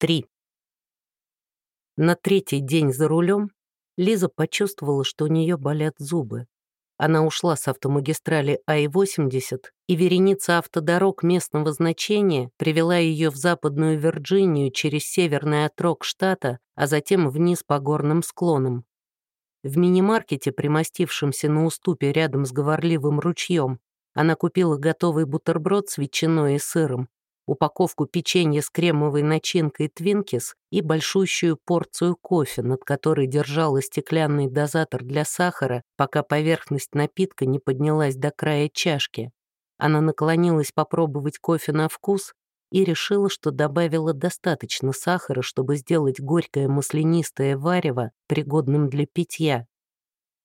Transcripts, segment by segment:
3. На третий день за рулем Лиза почувствовала, что у нее болят зубы. Она ушла с автомагистрали Ай-80, и вереница автодорог местного значения привела ее в Западную Вирджинию через северный отрог штата, а затем вниз по горным склонам. В мини-маркете, примостившемся на уступе рядом с говорливым ручьем, она купила готовый бутерброд с ветчиной и сыром, упаковку печенья с кремовой начинкой Твинкис и большущую порцию кофе, над которой держала стеклянный дозатор для сахара, пока поверхность напитка не поднялась до края чашки. Она наклонилась попробовать кофе на вкус и решила, что добавила достаточно сахара, чтобы сделать горькое маслянистое варево пригодным для питья.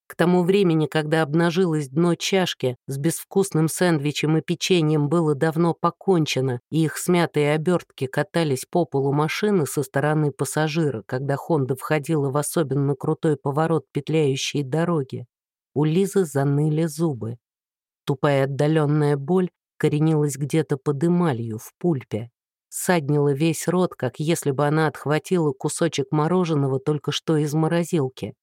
К тому времени, когда обнажилось дно чашки, с безвкусным сэндвичем и печеньем было давно покончено, и их смятые обертки катались по полу машины со стороны пассажира, когда Хонда входила в особенно крутой поворот петляющей дороги. У Лизы заныли зубы. Тупая отдаленная боль коренилась где-то под эмалью, в пульпе. Саднила весь рот, как если бы она отхватила кусочек мороженого только что из морозилки.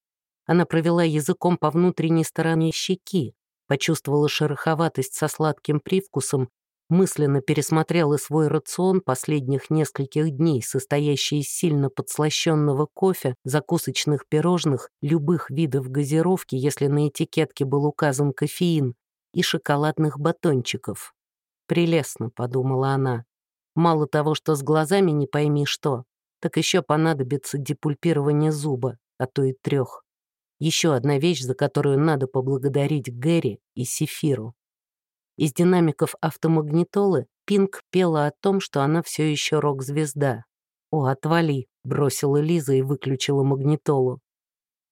Она провела языком по внутренней стороне щеки, почувствовала шероховатость со сладким привкусом, мысленно пересмотрела свой рацион последних нескольких дней, состоящий из сильно подслащенного кофе, закусочных пирожных, любых видов газировки, если на этикетке был указан кофеин, и шоколадных батончиков. «Прелестно», — подумала она. «Мало того, что с глазами не пойми что, так еще понадобится депульпирование зуба, а то и трех. Еще одна вещь, за которую надо поблагодарить Гэри и Сефиру. Из динамиков автомагнитолы Пинк пела о том, что она все еще рок-звезда. «О, отвали!» — бросила Лиза и выключила магнитолу.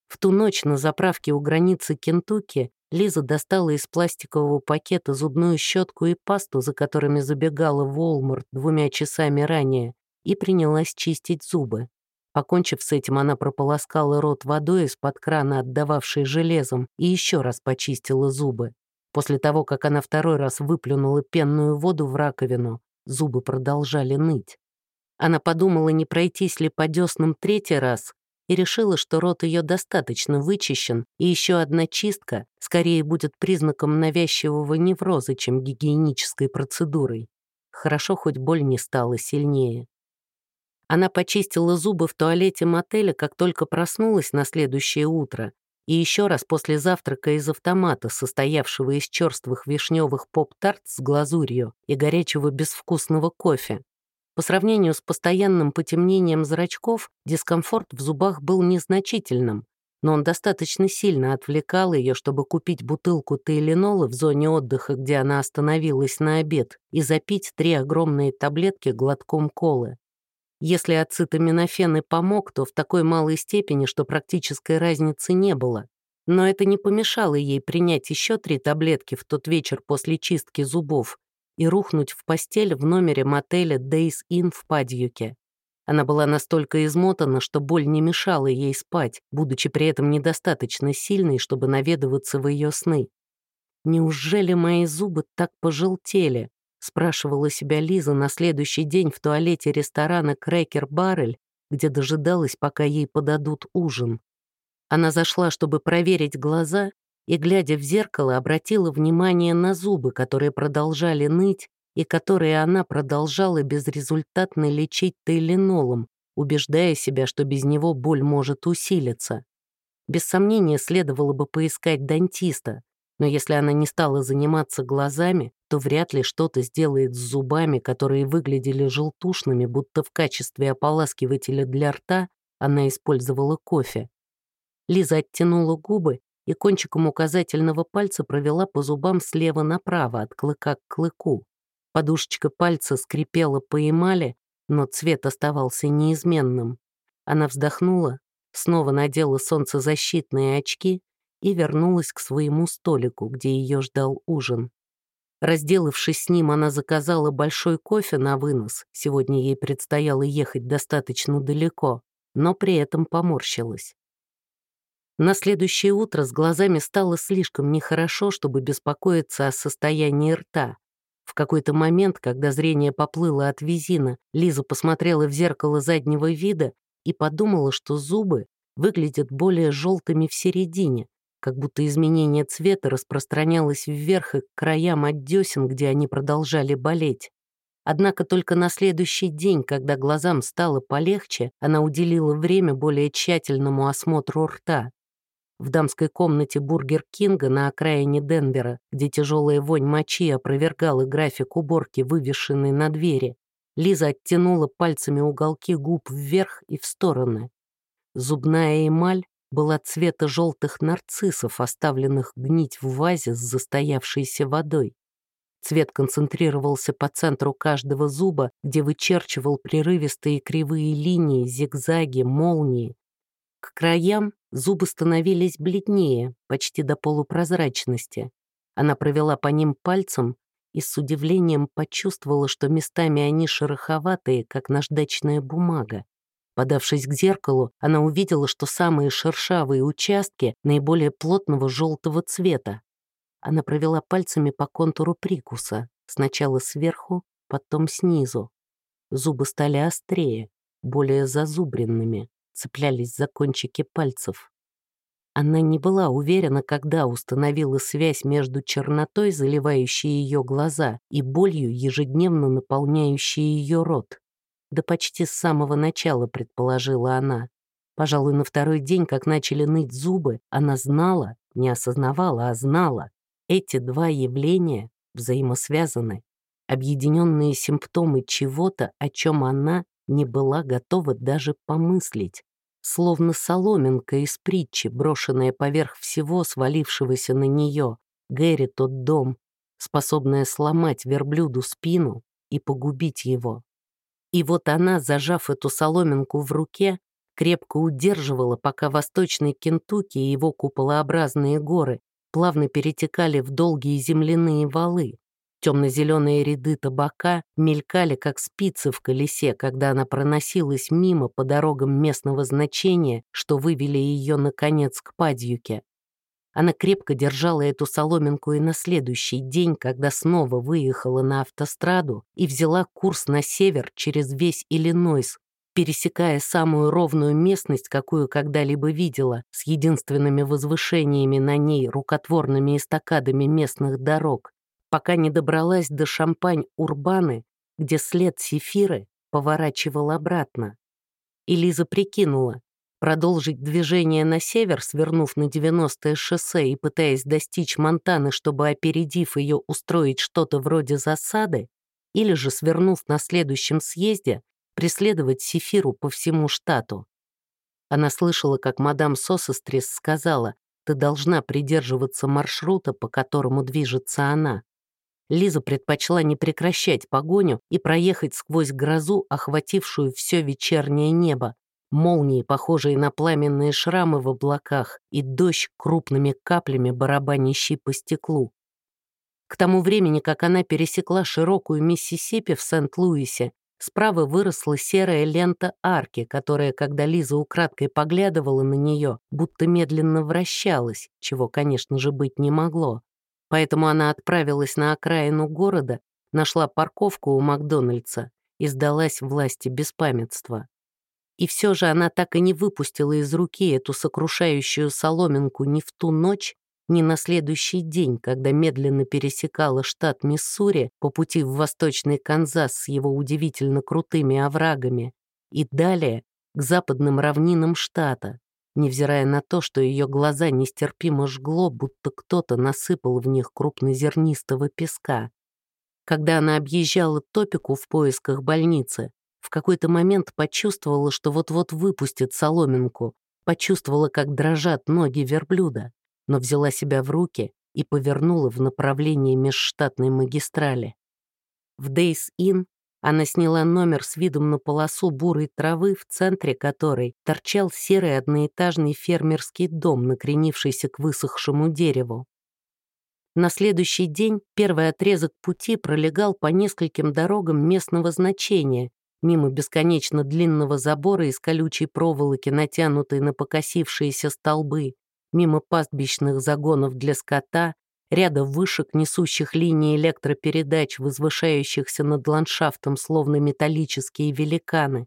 В ту ночь на заправке у границы Кентукки Лиза достала из пластикового пакета зубную щетку и пасту, за которыми забегала в Уолмарт двумя часами ранее, и принялась чистить зубы. Покончив с этим, она прополоскала рот водой из-под крана, отдававшей железом, и еще раз почистила зубы. После того, как она второй раз выплюнула пенную воду в раковину, зубы продолжали ныть. Она подумала, не пройтись ли по деснам третий раз, и решила, что рот ее достаточно вычищен, и еще одна чистка скорее будет признаком навязчивого невроза, чем гигиенической процедурой. Хорошо, хоть боль не стала сильнее. Она почистила зубы в туалете мотеля, как только проснулась на следующее утро, и еще раз после завтрака из автомата, состоявшего из черствых вишневых поп-тарт с глазурью и горячего безвкусного кофе. По сравнению с постоянным потемнением зрачков, дискомфорт в зубах был незначительным, но он достаточно сильно отвлекал ее, чтобы купить бутылку тейленола в зоне отдыха, где она остановилась на обед, и запить три огромные таблетки глотком колы. Если ацетаминофен и помог, то в такой малой степени, что практической разницы не было. Но это не помешало ей принять еще три таблетки в тот вечер после чистки зубов и рухнуть в постель в номере мотеля Days Inn в Падьюке. Она была настолько измотана, что боль не мешала ей спать, будучи при этом недостаточно сильной, чтобы наведываться в ее сны. Неужели мои зубы так пожелтели? Спрашивала себя Лиза на следующий день в туалете ресторана «Крекер Баррель», где дожидалась, пока ей подадут ужин. Она зашла, чтобы проверить глаза, и, глядя в зеркало, обратила внимание на зубы, которые продолжали ныть, и которые она продолжала безрезультатно лечить тейленолом, убеждая себя, что без него боль может усилиться. Без сомнения, следовало бы поискать дантиста, но если она не стала заниматься глазами, то вряд ли что-то сделает с зубами, которые выглядели желтушными, будто в качестве ополаскивателя для рта она использовала кофе. Лиза оттянула губы и кончиком указательного пальца провела по зубам слева направо, от клыка к клыку. Подушечка пальца скрипела по эмали, но цвет оставался неизменным. Она вздохнула, снова надела солнцезащитные очки и вернулась к своему столику, где ее ждал ужин. Разделавшись с ним, она заказала большой кофе на вынос, сегодня ей предстояло ехать достаточно далеко, но при этом поморщилась. На следующее утро с глазами стало слишком нехорошо, чтобы беспокоиться о состоянии рта. В какой-то момент, когда зрение поплыло от визина, Лиза посмотрела в зеркало заднего вида и подумала, что зубы выглядят более желтыми в середине, как будто изменение цвета распространялось вверх и к краям от десен, где они продолжали болеть. Однако только на следующий день, когда глазам стало полегче, она уделила время более тщательному осмотру рта. В дамской комнате Бургер Кинга на окраине Денвера, где тяжелая вонь мочи опровергала график уборки, вывешенный на двери, Лиза оттянула пальцами уголки губ вверх и в стороны. Зубная эмаль была цвета желтых нарциссов, оставленных гнить в вазе с застоявшейся водой. Цвет концентрировался по центру каждого зуба, где вычерчивал прерывистые кривые линии, зигзаги, молнии. К краям зубы становились бледнее, почти до полупрозрачности. Она провела по ним пальцем и с удивлением почувствовала, что местами они шероховатые, как наждачная бумага. Подавшись к зеркалу, она увидела, что самые шершавые участки наиболее плотного желтого цвета. Она провела пальцами по контуру прикуса, сначала сверху, потом снизу. Зубы стали острее, более зазубренными, цеплялись за кончики пальцев. Она не была уверена, когда установила связь между чернотой, заливающей ее глаза, и болью, ежедневно наполняющей ее рот. Да почти с самого начала, предположила она. Пожалуй, на второй день, как начали ныть зубы, она знала, не осознавала, а знала, эти два явления взаимосвязаны, объединенные симптомы чего-то, о чем она не была готова даже помыслить. Словно соломинка из притчи, брошенная поверх всего свалившегося на нее, Гэри тот дом, способная сломать верблюду спину и погубить его. И вот она, зажав эту соломинку в руке, крепко удерживала, пока восточный Кентукки и его куполообразные горы плавно перетекали в долгие земляные валы. Темно-зеленые ряды табака мелькали, как спицы в колесе, когда она проносилась мимо по дорогам местного значения, что вывели ее, наконец, к Падьюке. Она крепко держала эту соломинку и на следующий день, когда снова выехала на автостраду и взяла курс на север через весь Иллинойс, пересекая самую ровную местность, какую когда-либо видела, с единственными возвышениями на ней рукотворными эстакадами местных дорог, пока не добралась до Шампань-Урбаны, где след Сефиры поворачивал обратно. И Лиза прикинула, продолжить движение на север, свернув на 90-е шоссе и пытаясь достичь Монтаны, чтобы, опередив ее, устроить что-то вроде засады, или же, свернув на следующем съезде, преследовать Сефиру по всему штату. Она слышала, как мадам Сосестрис сказала, «Ты должна придерживаться маршрута, по которому движется она». Лиза предпочла не прекращать погоню и проехать сквозь грозу, охватившую все вечернее небо, молнии, похожие на пламенные шрамы в облаках, и дождь крупными каплями, барабанящий по стеклу. К тому времени, как она пересекла широкую Миссисипи в Сент-Луисе, Справа выросла серая лента арки, которая, когда Лиза украдкой поглядывала на нее, будто медленно вращалась, чего, конечно же, быть не могло. Поэтому она отправилась на окраину города, нашла парковку у Макдональдса и сдалась власти беспамятства. И все же она так и не выпустила из руки эту сокрушающую соломинку ни в ту ночь, ни на следующий день, когда медленно пересекала штат Миссури по пути в восточный Канзас с его удивительно крутыми оврагами и далее к западным равнинам штата, невзирая на то, что ее глаза нестерпимо жгло, будто кто-то насыпал в них крупнозернистого песка. Когда она объезжала топику в поисках больницы, в какой-то момент почувствовала, что вот-вот выпустит соломинку, почувствовала, как дрожат ноги верблюда но взяла себя в руки и повернула в направлении межштатной магистрали. В Days Inn она сняла номер с видом на полосу бурой травы, в центре которой торчал серый одноэтажный фермерский дом, накренившийся к высохшему дереву. На следующий день первый отрезок пути пролегал по нескольким дорогам местного значения, мимо бесконечно длинного забора из колючей проволоки, натянутой на покосившиеся столбы, мимо пастбищных загонов для скота, ряда вышек, несущих линии электропередач, возвышающихся над ландшафтом, словно металлические великаны.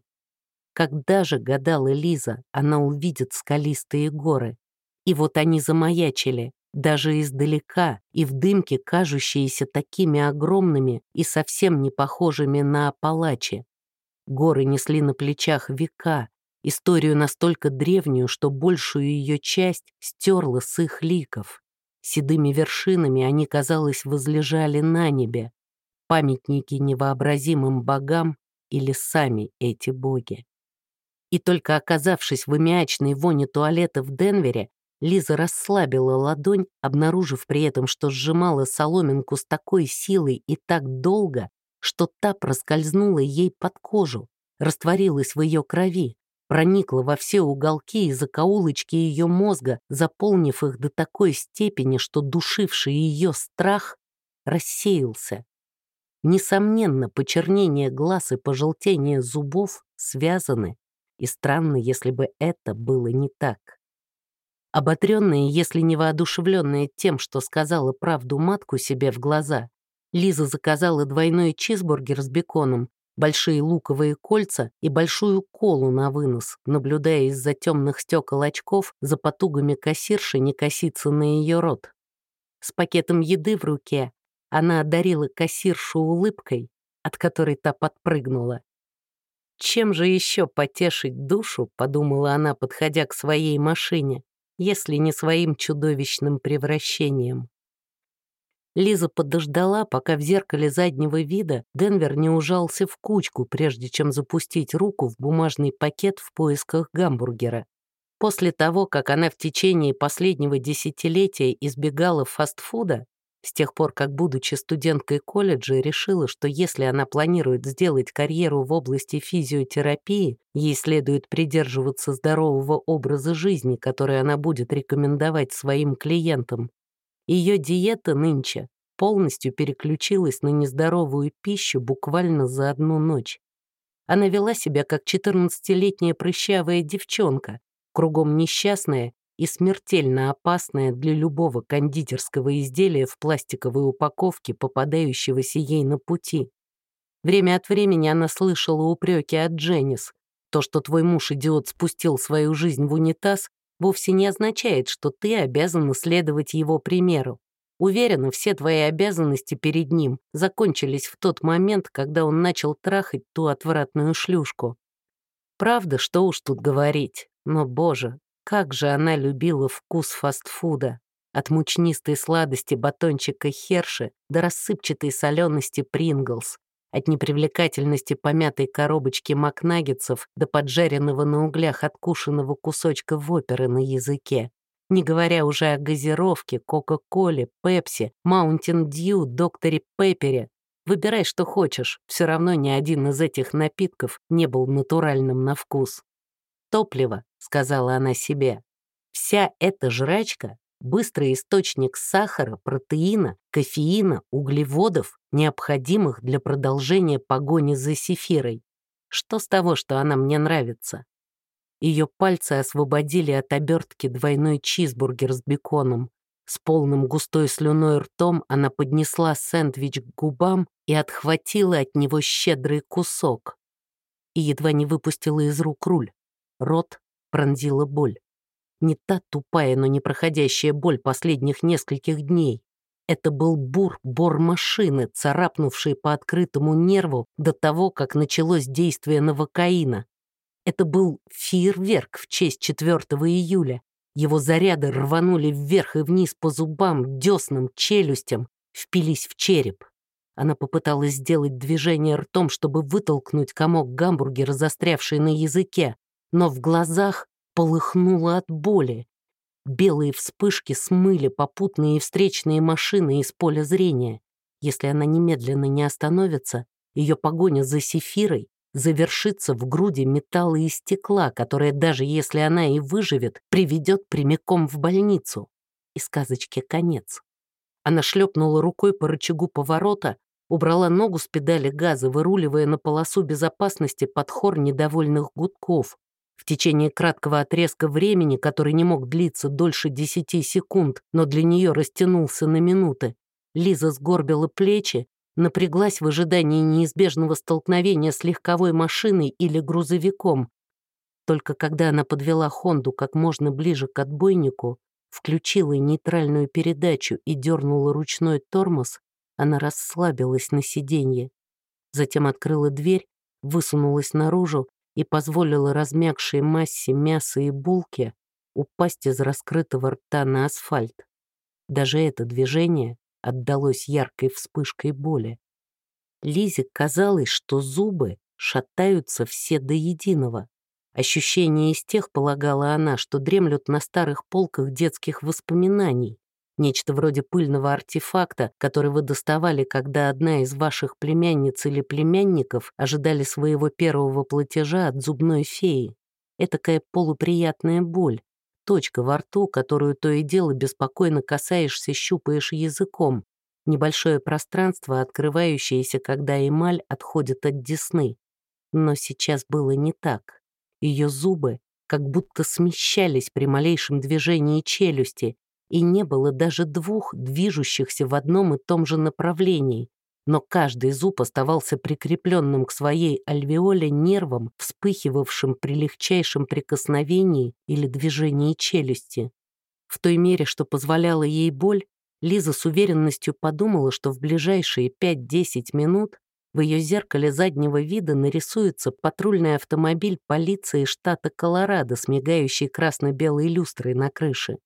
Когда же, гадала Лиза, она увидит скалистые горы? И вот они замаячили, даже издалека, и в дымке кажущиеся такими огромными и совсем не похожими на Апалачи. Горы несли на плечах века, историю настолько древнюю, что большую ее часть стерла с их ликов. Седыми вершинами они, казалось, возлежали на небе, памятники невообразимым богам или сами эти боги. И только оказавшись в аммиачной воне туалета в Денвере, Лиза расслабила ладонь, обнаружив при этом, что сжимала соломинку с такой силой и так долго, что та проскользнула ей под кожу, растворилась в ее крови, проникла во все уголки и закоулочки ее мозга, заполнив их до такой степени, что душивший ее страх рассеялся. Несомненно, почернение глаз и пожелтение зубов связаны, и странно, если бы это было не так. Оботренная, если не воодушевленная тем, что сказала правду матку себе в глаза, Лиза заказала двойной чизбургер с беконом, большие луковые кольца и большую колу на вынос, наблюдая из-за темных стекол очков за потугами кассирши не коситься на ее рот. С пакетом еды в руке она одарила кассиршу улыбкой, от которой та подпрыгнула. «Чем же еще потешить душу?» — подумала она, подходя к своей машине если не своим чудовищным превращением. Лиза подождала, пока в зеркале заднего вида Денвер не ужался в кучку, прежде чем запустить руку в бумажный пакет в поисках гамбургера. После того, как она в течение последнего десятилетия избегала фастфуда, с тех пор, как, будучи студенткой колледжа, решила, что если она планирует сделать карьеру в области физиотерапии, ей следует придерживаться здорового образа жизни, который она будет рекомендовать своим клиентам. Ее диета нынче полностью переключилась на нездоровую пищу буквально за одну ночь. Она вела себя как 14-летняя прыщавая девчонка, кругом несчастная и смертельно опасная для любого кондитерского изделия в пластиковой упаковке, попадающегося ей на пути. Время от времени она слышала упреки от Дженнис. То, что твой муж-идиот спустил свою жизнь в унитаз, вовсе не означает, что ты обязана следовать его примеру. Уверена, все твои обязанности перед ним закончились в тот момент, когда он начал трахать ту отвратную шлюшку. Правда, что уж тут говорить, но, боже, как же она любила вкус фастфуда. От мучнистой сладости батончика Херши до рассыпчатой солености Принглс. От непривлекательности помятой коробочки макнаггетсов до поджаренного на углях откушенного кусочка воперы на языке. Не говоря уже о газировке, Кока-Коле, Пепси, Маунтин Дью, Докторе Пеппере. Выбирай, что хочешь, все равно ни один из этих напитков не был натуральным на вкус. Топливо, сказала она себе. Вся эта жрачка — быстрый источник сахара, протеина, кофеина, углеводов, необходимых для продолжения погони за сефирой. Что с того, что она мне нравится? Ее пальцы освободили от обертки двойной чизбургер с беконом. С полным густой слюной ртом она поднесла сэндвич к губам и отхватила от него щедрый кусок. И едва не выпустила из рук руль. Рот пронзила боль. Не та тупая, но непроходящая боль последних нескольких дней. Это был бур-бор машины, царапнувший по открытому нерву до того, как началось действие новокаина. Это был фейерверк в честь 4 июля. Его заряды рванули вверх и вниз по зубам, деснам, челюстям, впились в череп. Она попыталась сделать движение ртом, чтобы вытолкнуть комок гамбургера, застрявший на языке, но в глазах полыхнуло от боли. Белые вспышки смыли попутные и встречные машины из поля зрения. Если она немедленно не остановится, ее погоня за Сефирой завершится в груди металла и стекла, которая, даже если она и выживет, приведет прямиком в больницу. И сказочке конец. Она шлепнула рукой по рычагу поворота, убрала ногу с педали газа, выруливая на полосу безопасности под хор недовольных гудков, В течение краткого отрезка времени, который не мог длиться дольше десяти секунд, но для нее растянулся на минуты, Лиза сгорбила плечи, напряглась в ожидании неизбежного столкновения с легковой машиной или грузовиком. Только когда она подвела Хонду как можно ближе к отбойнику, включила нейтральную передачу и дернула ручной тормоз, она расслабилась на сиденье. Затем открыла дверь, высунулась наружу и позволила размягшей массе мяса и булки упасть из раскрытого рта на асфальт. Даже это движение отдалось яркой вспышкой боли. Лизе казалось, что зубы шатаются все до единого. Ощущение из тех, полагала она, что дремлют на старых полках детских воспоминаний. Нечто вроде пыльного артефакта, который вы доставали, когда одна из ваших племянниц или племянников ожидали своего первого платежа от зубной феи. Этакая полуприятная боль, точка во рту, которую то и дело беспокойно касаешься, щупаешь языком, небольшое пространство, открывающееся, когда эмаль отходит от десны. Но сейчас было не так. Ее зубы как будто смещались при малейшем движении челюсти, и не было даже двух движущихся в одном и том же направлении, но каждый зуб оставался прикрепленным к своей альвеоле нервом, вспыхивавшим при легчайшем прикосновении или движении челюсти. В той мере, что позволяла ей боль, Лиза с уверенностью подумала, что в ближайшие 5-10 минут в ее зеркале заднего вида нарисуется патрульный автомобиль полиции штата Колорадо с мигающей красно-белой люстрой на крыше.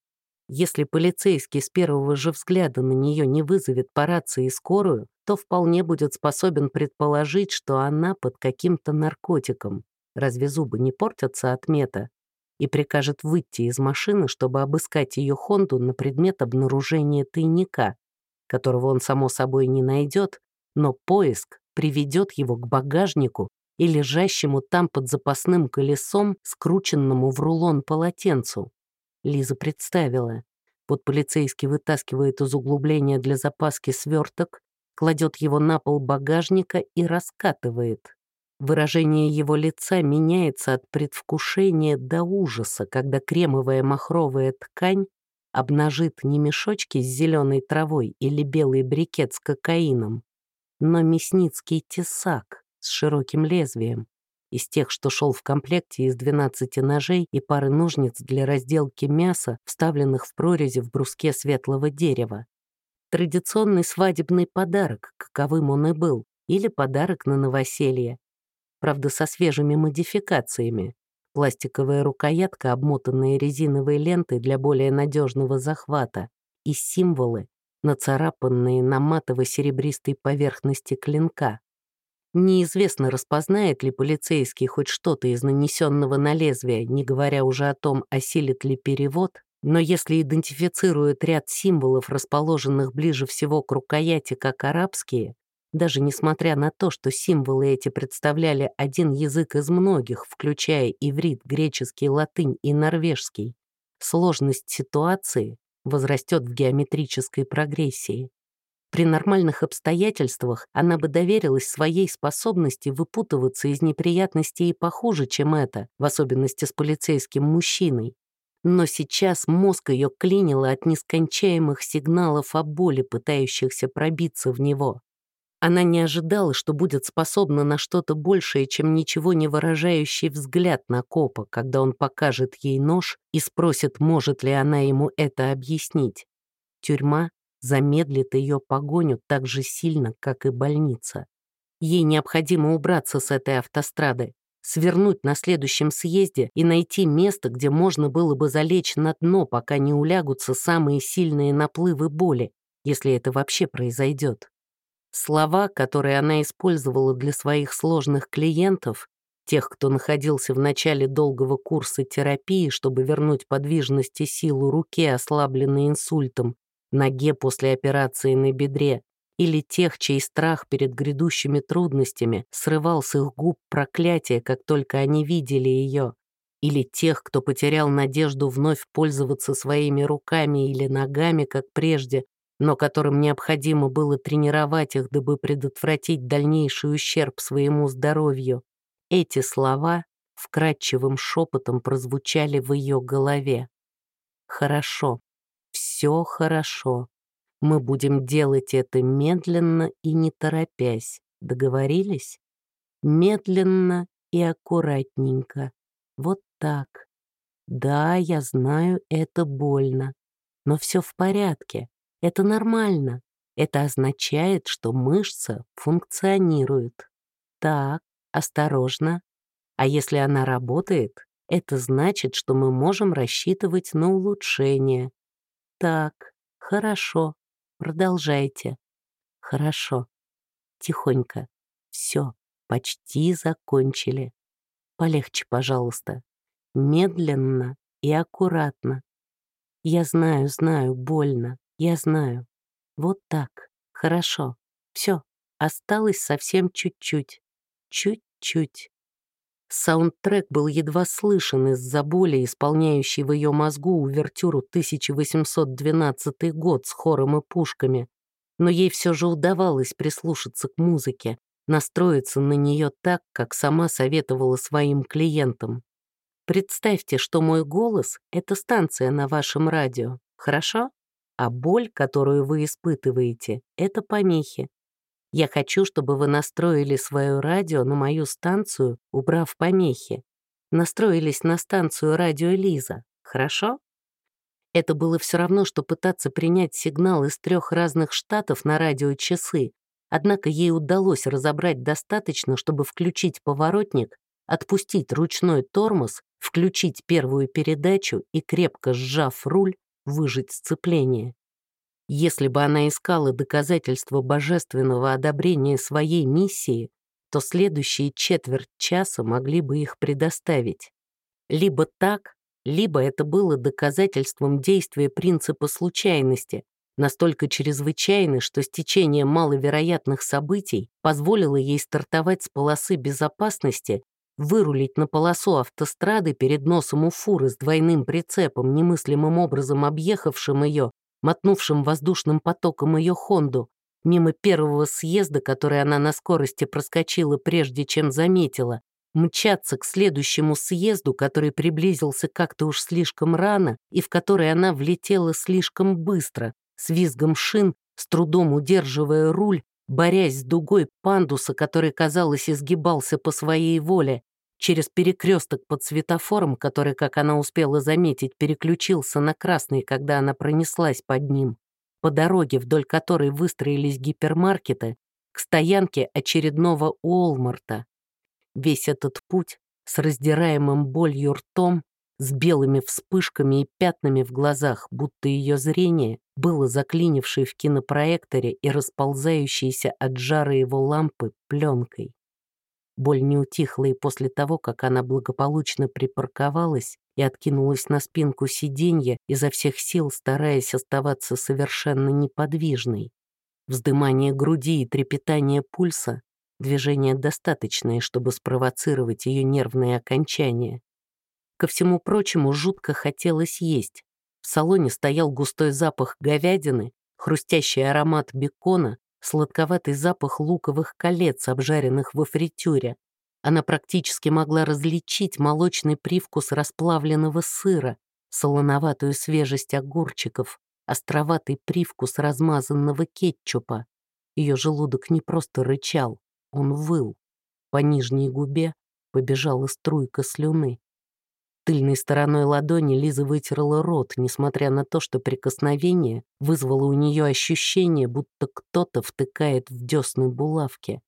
Если полицейский с первого же взгляда на нее не вызовет по рации скорую, то вполне будет способен предположить, что она под каким-то наркотиком. Разве зубы не портятся от мета? И прикажет выйти из машины, чтобы обыскать ее Хонду на предмет обнаружения тайника, которого он, само собой, не найдет, но поиск приведет его к багажнику и лежащему там под запасным колесом, скрученному в рулон полотенцу. Лиза представила. Вот полицейский вытаскивает из углубления для запаски сверток, кладет его на пол багажника и раскатывает. Выражение его лица меняется от предвкушения до ужаса, когда кремовая махровая ткань обнажит не мешочки с зеленой травой или белый брикет с кокаином, но мясницкий тесак с широким лезвием, из тех, что шел в комплекте из 12 ножей и пары ножниц для разделки мяса, вставленных в прорези в бруске светлого дерева. Традиционный свадебный подарок, каковым он и был, или подарок на новоселье. Правда, со свежими модификациями. Пластиковая рукоятка, обмотанная резиновой лентой для более надежного захвата, и символы, нацарапанные на матово-серебристой поверхности клинка. Неизвестно, распознает ли полицейский хоть что-то из нанесенного на лезвие, не говоря уже о том, осилит ли перевод, но если идентифицирует ряд символов, расположенных ближе всего к рукояти, как арабские, даже несмотря на то, что символы эти представляли один язык из многих, включая иврит, греческий, латынь и норвежский, сложность ситуации возрастет в геометрической прогрессии. При нормальных обстоятельствах она бы доверилась своей способности выпутываться из неприятностей и похуже, чем это, в особенности с полицейским мужчиной. Но сейчас мозг ее клинило от нескончаемых сигналов о боли, пытающихся пробиться в него. Она не ожидала, что будет способна на что-то большее, чем ничего не выражающий взгляд на копа, когда он покажет ей нож и спросит, может ли она ему это объяснить. Тюрьма замедлит ее погоню так же сильно, как и больница. Ей необходимо убраться с этой автострады, свернуть на следующем съезде и найти место, где можно было бы залечь на дно, пока не улягутся самые сильные наплывы боли, если это вообще произойдет. Слова, которые она использовала для своих сложных клиентов, тех, кто находился в начале долгого курса терапии, чтобы вернуть подвижность и силу руке, ослабленной инсультом, ноге после операции на бедре, или тех, чей страх перед грядущими трудностями срывал с их губ проклятие, как только они видели ее, или тех, кто потерял надежду вновь пользоваться своими руками или ногами, как прежде, но которым необходимо было тренировать их, дабы предотвратить дальнейший ущерб своему здоровью. Эти слова вкрадчивым шепотом прозвучали в ее голове. «Хорошо, все хорошо. Мы будем делать это медленно и не торопясь. Договорились? Медленно и аккуратненько. Вот так. Да, я знаю, это больно. Но все в порядке. Это нормально. Это означает, что мышца функционирует. Так, осторожно. А если она работает, это значит, что мы можем рассчитывать на улучшение. Так, хорошо. Продолжайте. Хорошо. Тихонько. Все, почти закончили. Полегче, пожалуйста. Медленно и аккуратно. Я знаю, знаю, больно. Я знаю. Вот так. Хорошо. Все. Осталось совсем чуть-чуть. Чуть-чуть. Саундтрек был едва слышен из-за боли, исполняющей в ее мозгу увертюру 1812 год с хором и пушками. Но ей все же удавалось прислушаться к музыке, настроиться на нее так, как сама советовала своим клиентам. Представьте, что мой голос — это станция на вашем радио, хорошо? а боль, которую вы испытываете, это помехи. Я хочу, чтобы вы настроили свое радио на мою станцию, убрав помехи. Настроились на станцию радио Лиза, хорошо? Это было все равно, что пытаться принять сигнал из трех разных штатов на радиочасы, однако ей удалось разобрать достаточно, чтобы включить поворотник, отпустить ручной тормоз, включить первую передачу и, крепко сжав руль, выжить сцепление. Если бы она искала доказательства божественного одобрения своей миссии, то следующие четверть часа могли бы их предоставить. Либо так, либо это было доказательством действия принципа случайности, настолько чрезвычайны, что стечение маловероятных событий позволило ей стартовать с полосы безопасности вырулить на полосу автострады перед носом у фуры с двойным прицепом, немыслимым образом объехавшим ее, мотнувшим воздушным потоком ее Хонду, мимо первого съезда, который она на скорости проскочила, прежде чем заметила, мчаться к следующему съезду, который приблизился как-то уж слишком рано и в который она влетела слишком быстро, с визгом шин, с трудом удерживая руль, борясь с дугой пандуса, который, казалось, изгибался по своей воле, через перекресток под светофором, который, как она успела заметить, переключился на красный, когда она пронеслась под ним, по дороге, вдоль которой выстроились гипермаркеты, к стоянке очередного Уолмарта. Весь этот путь с раздираемым болью ртом, с белыми вспышками и пятнами в глазах, будто ее зрение было заклинившей в кинопроекторе и расползающейся от жара его лампы пленкой. Боль не утихла и после того, как она благополучно припарковалась и откинулась на спинку сиденья, изо всех сил стараясь оставаться совершенно неподвижной. Вздымание груди и трепетание пульса — движение достаточное, чтобы спровоцировать ее нервные окончания. Ко всему прочему, жутко хотелось есть. В салоне стоял густой запах говядины, хрустящий аромат бекона, сладковатый запах луковых колец, обжаренных во фритюре. Она практически могла различить молочный привкус расплавленного сыра, солоноватую свежесть огурчиков, островатый привкус размазанного кетчупа. Ее желудок не просто рычал, он выл. По нижней губе побежала струйка слюны. Тыльной стороной ладони Лиза вытерла рот, несмотря на то, что прикосновение вызвало у нее ощущение, будто кто-то втыкает в десны булавки.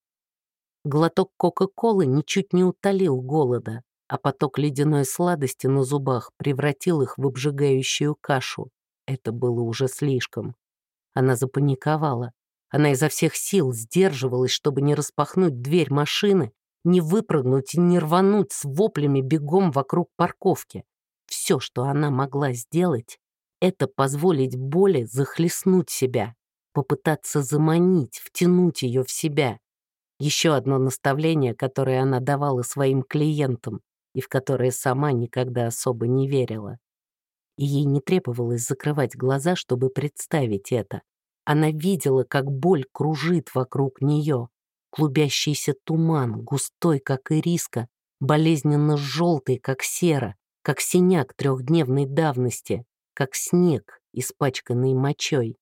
Глоток Кока-Колы ничуть не утолил голода, а поток ледяной сладости на зубах превратил их в обжигающую кашу. Это было уже слишком. Она запаниковала. Она изо всех сил сдерживалась, чтобы не распахнуть дверь машины не выпрыгнуть и не рвануть с воплями бегом вокруг парковки. Все, что она могла сделать, это позволить боли захлестнуть себя, попытаться заманить, втянуть ее в себя. Еще одно наставление, которое она давала своим клиентам и в которое сама никогда особо не верила. И ей не требовалось закрывать глаза, чтобы представить это. Она видела, как боль кружит вокруг нее, Клубящийся туман, густой, как ириска, болезненно желтый, как сера, как синяк трехдневной давности, как снег, испачканный мочой.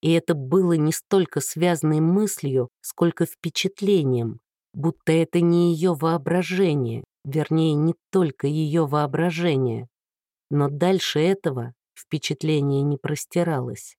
И это было не столько связанной мыслью, сколько впечатлением, будто это не ее воображение, вернее, не только ее воображение. Но дальше этого впечатление не простиралось.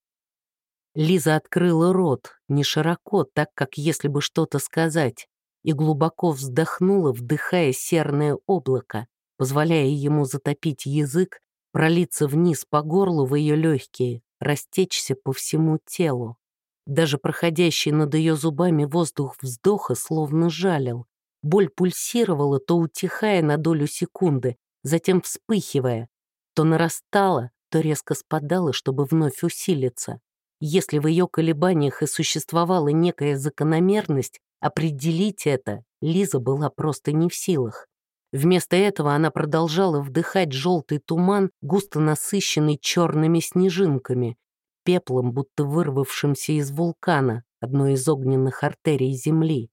Лиза открыла рот, не широко, так как если бы что-то сказать, и глубоко вздохнула, вдыхая серное облако, позволяя ему затопить язык, пролиться вниз по горлу в ее легкие, растечься по всему телу. Даже проходящий над ее зубами воздух вздоха словно жалил. Боль пульсировала, то утихая на долю секунды, затем вспыхивая, то нарастала, то резко спадала, чтобы вновь усилиться. Если в ее колебаниях и существовала некая закономерность, определить это Лиза была просто не в силах. Вместо этого она продолжала вдыхать желтый туман, густо насыщенный черными снежинками, пеплом, будто вырвавшимся из вулкана, одной из огненных артерий Земли.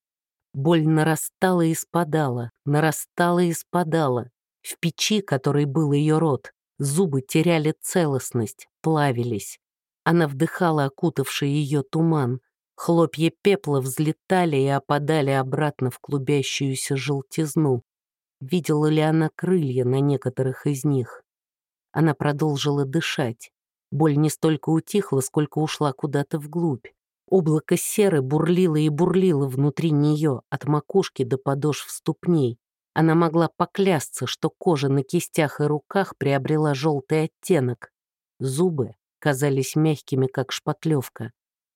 Боль нарастала и спадала, нарастала и спадала. В печи, которой был ее рот, зубы теряли целостность, плавились. Она вдыхала окутавший ее туман. Хлопья пепла взлетали и опадали обратно в клубящуюся желтизну. Видела ли она крылья на некоторых из них? Она продолжила дышать. Боль не столько утихла, сколько ушла куда-то вглубь. Облако серы бурлило и бурлило внутри нее, от макушки до подошв ступней. Она могла поклясться, что кожа на кистях и руках приобрела желтый оттенок. Зубы казались мягкими, как шпатлевка.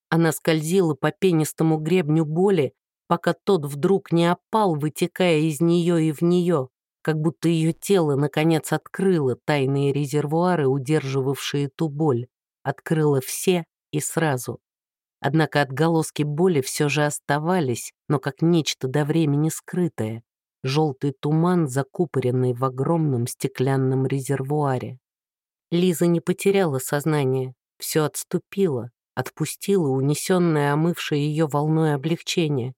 Она скользила по пенистому гребню боли, пока тот вдруг не опал, вытекая из нее и в нее, как будто ее тело, наконец, открыло тайные резервуары, удерживавшие ту боль, открыло все и сразу. Однако отголоски боли все же оставались, но как нечто до времени скрытое, желтый туман, закупоренный в огромном стеклянном резервуаре. Лиза не потеряла сознание, все отступило, отпустила унесенное, омывшее ее волной облегчение.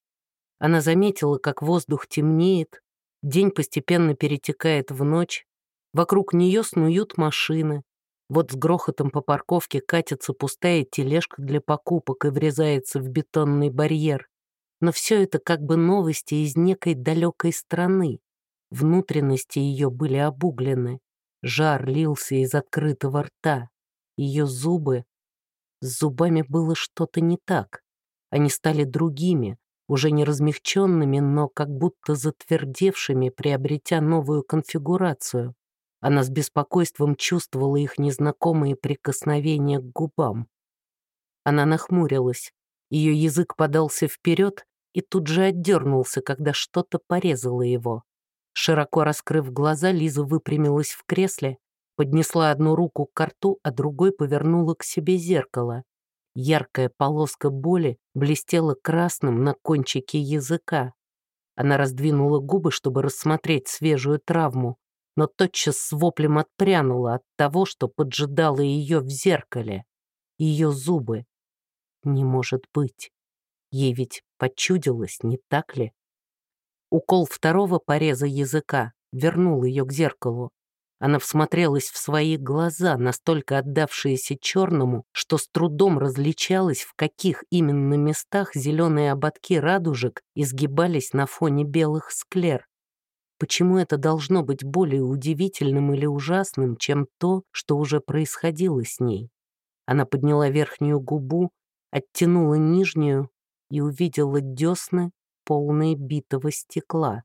Она заметила, как воздух темнеет, день постепенно перетекает в ночь, вокруг нее снуют машины, вот с грохотом по парковке катится пустая тележка для покупок и врезается в бетонный барьер. Но все это как бы новости из некой далекой страны. Внутренности ее были обуглены. Жар лился из открытого рта. Ее зубы... С зубами было что-то не так. Они стали другими, уже не размягченными, но как будто затвердевшими, приобретя новую конфигурацию. Она с беспокойством чувствовала их незнакомые прикосновения к губам. Она нахмурилась. Ее язык подался вперед и тут же отдернулся, когда что-то порезало его. Широко раскрыв глаза, Лиза выпрямилась в кресле, поднесла одну руку к рту, а другой повернула к себе зеркало. Яркая полоска боли блестела красным на кончике языка. Она раздвинула губы, чтобы рассмотреть свежую травму, но тотчас с воплем отпрянула от того, что поджидало ее в зеркале. Ее зубы. Не может быть. Ей ведь почудилось, не так ли? Укол второго пореза языка вернул ее к зеркалу. Она всмотрелась в свои глаза, настолько отдавшиеся черному, что с трудом различалась, в каких именно местах зеленые ободки радужек изгибались на фоне белых склер. Почему это должно быть более удивительным или ужасным, чем то, что уже происходило с ней? Она подняла верхнюю губу, оттянула нижнюю и увидела десны, полные битого стекла.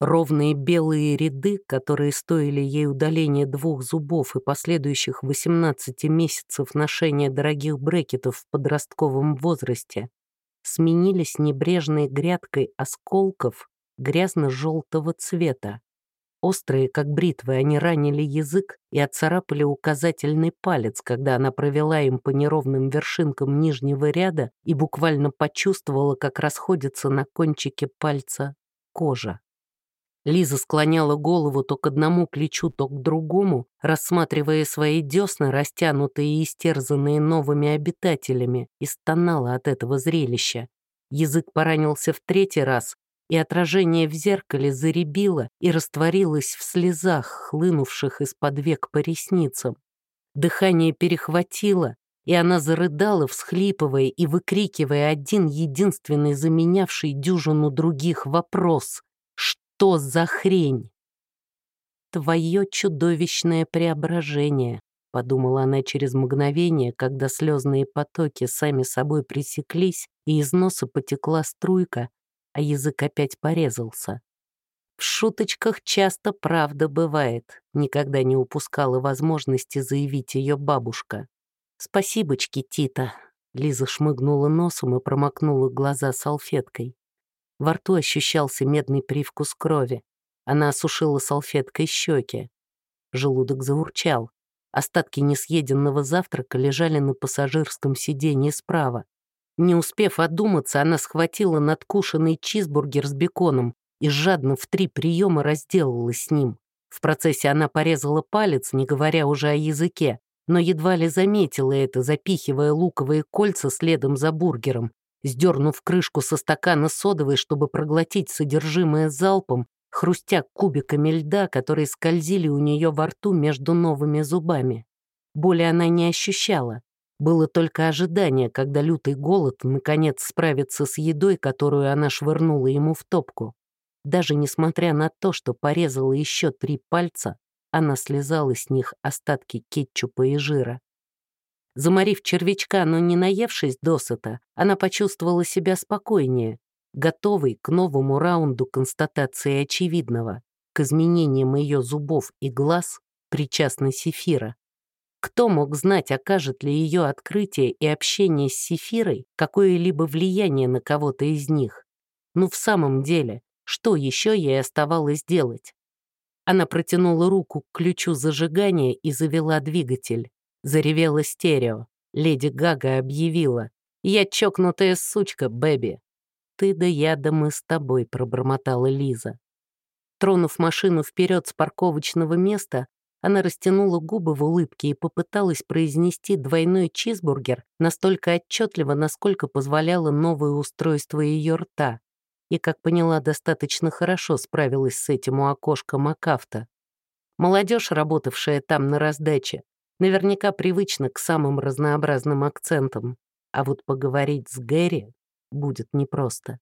Ровные белые ряды, которые стоили ей удаления двух зубов и последующих 18 месяцев ношения дорогих брекетов в подростковом возрасте, сменились небрежной грядкой осколков грязно-желтого цвета. Острые, как бритвы, они ранили язык и отцарапали указательный палец, когда она провела им по неровным вершинкам нижнего ряда и буквально почувствовала, как расходится на кончике пальца кожа. Лиза склоняла голову то к одному плечу, то к другому, рассматривая свои десны, растянутые и истерзанные новыми обитателями, и стонала от этого зрелища. Язык поранился в третий раз, и отражение в зеркале заребило и растворилось в слезах, хлынувших из-под век по ресницам. Дыхание перехватило, и она зарыдала, всхлипывая и выкрикивая один единственный заменявший дюжину других вопрос. «Что за хрень?» «Твое чудовищное преображение», — подумала она через мгновение, когда слезные потоки сами собой пресеклись, и из носа потекла струйка, а язык опять порезался. В шуточках часто правда бывает, никогда не упускала возможности заявить ее бабушка. «Спасибочки, Тита», — Лиза шмыгнула носом и промокнула глаза салфеткой. Во рту ощущался медный привкус крови. Она осушила салфеткой щеки. Желудок заурчал. Остатки несъеденного завтрака лежали на пассажирском сиденье справа. Не успев одуматься, она схватила надкушенный чизбургер с беконом и жадно в три приема разделалась с ним. В процессе она порезала палец, не говоря уже о языке, но едва ли заметила это, запихивая луковые кольца следом за бургером. Сдернув крышку со стакана содовой, чтобы проглотить содержимое залпом, хрустя кубиками льда, которые скользили у нее во рту между новыми зубами. Боли она не ощущала, было только ожидание, когда лютый голод наконец справится с едой, которую она швырнула ему в топку. Даже несмотря на то, что порезала еще три пальца, она слезала с них остатки кетчупа и жира. Заморив червячка, но не наевшись досыта, она почувствовала себя спокойнее, готовой к новому раунду констатации очевидного, к изменениям ее зубов и глаз, причастной Сефира. Кто мог знать, окажет ли ее открытие и общение с Сефирой какое-либо влияние на кого-то из них? Ну, в самом деле, что еще ей оставалось делать? Она протянула руку к ключу зажигания и завела двигатель. Заревела стерео. Леди Гага объявила. «Я чокнутая сучка, Бэби». «Ты да я, да мы с тобой», — пробормотала Лиза. Тронув машину вперед с парковочного места, она растянула губы в улыбке и попыталась произнести двойной чизбургер настолько отчетливо, насколько позволяло новое устройство ее рта. И, как поняла, достаточно хорошо справилась с этим у окошка Макафта. Молодежь, работавшая там на раздаче, наверняка привычна к самым разнообразным акцентам, а вот поговорить с Гэри будет непросто.